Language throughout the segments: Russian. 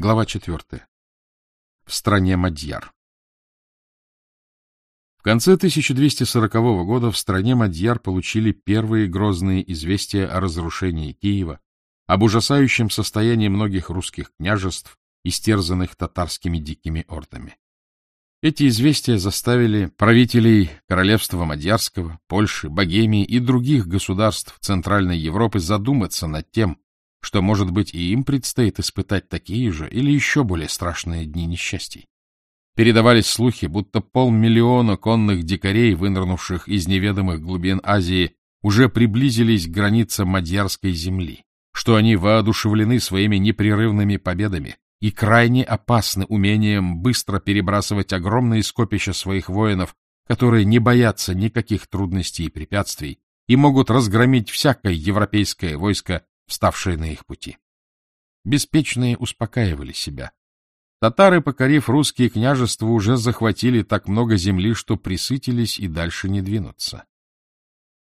Глава 4. В стране Мадьяр. В конце 1240 года в стране Мадьяр получили первые грозные известия о разрушении Киева, об ужасающем состоянии многих русских княжеств, истерзанных татарскими дикими ордами. Эти известия заставили правителей королевства Мадьярского, Польши, Богемии и других государств Центральной Европы задуматься над тем, что, может быть, и им предстоит испытать такие же или еще более страшные дни несчастий. Передавались слухи, будто полмиллиона конных дикарей, вынырнувших из неведомых глубин Азии, уже приблизились к границам Мадьярской земли, что они воодушевлены своими непрерывными победами и крайне опасны умением быстро перебрасывать огромные скопища своих воинов, которые не боятся никаких трудностей и препятствий и могут разгромить всякое европейское войско вставшие на их пути. Беспечные успокаивали себя. Татары, покорив русские княжества, уже захватили так много земли, что присытились и дальше не двинутся.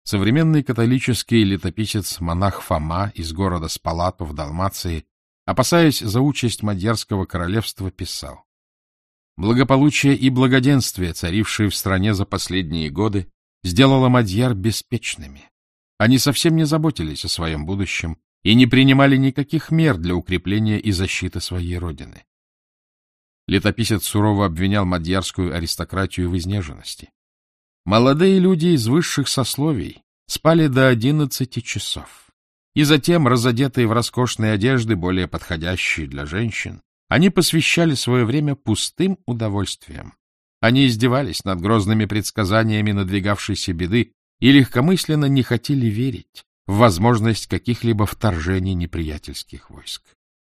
Современный католический летописец-монах Фома из города Спалату в Далмации, опасаясь за участь Мадьярского королевства, писал «Благополучие и благоденствие, царившие в стране за последние годы, сделало Мадьяр беспечными. Они совсем не заботились о своем будущем и не принимали никаких мер для укрепления и защиты своей родины. Летописец сурово обвинял мадьярскую аристократию в изнеженности. Молодые люди из высших сословий спали до одиннадцати часов, и затем, разодетые в роскошные одежды, более подходящие для женщин, они посвящали свое время пустым удовольствиям. Они издевались над грозными предсказаниями надвигавшейся беды и легкомысленно не хотели верить в возможность каких-либо вторжений неприятельских войск.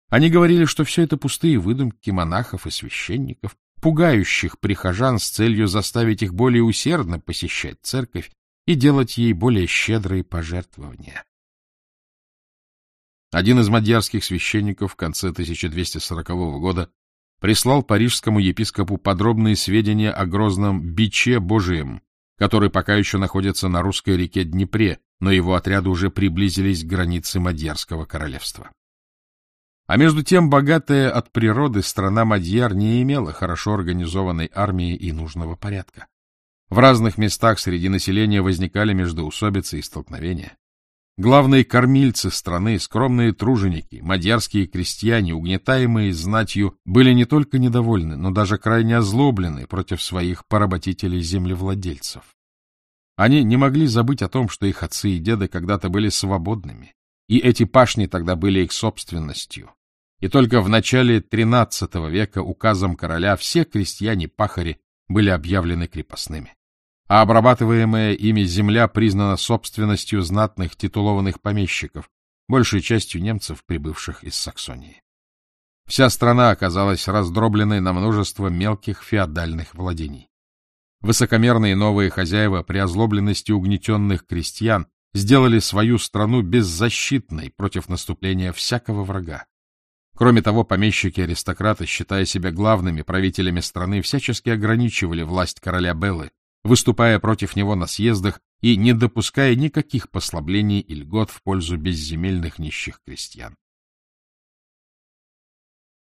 Они говорили, что все это пустые выдумки монахов и священников, пугающих прихожан с целью заставить их более усердно посещать церковь и делать ей более щедрые пожертвования. Один из мадьярских священников в конце 1240 года прислал парижскому епископу подробные сведения о грозном биче Божием, который пока еще находится на русской реке Днепре, но его отряды уже приблизились к границе Мадьярского королевства. А между тем богатая от природы страна Мадьяр не имела хорошо организованной армии и нужного порядка. В разных местах среди населения возникали междоусобицы и столкновения. Главные кормильцы страны, скромные труженики, мадьярские крестьяне, угнетаемые знатью, были не только недовольны, но даже крайне озлоблены против своих поработителей-землевладельцев. Они не могли забыть о том, что их отцы и деды когда-то были свободными, и эти пашни тогда были их собственностью. И только в начале XIII века указом короля все крестьяне-пахари были объявлены крепостными а обрабатываемая ими земля признана собственностью знатных титулованных помещиков, большей частью немцев, прибывших из Саксонии. Вся страна оказалась раздробленной на множество мелких феодальных владений. Высокомерные новые хозяева при озлобленности угнетенных крестьян сделали свою страну беззащитной против наступления всякого врага. Кроме того, помещики-аристократы, считая себя главными правителями страны, всячески ограничивали власть короля Беллы, выступая против него на съездах и не допуская никаких послаблений и льгот в пользу безземельных нищих крестьян.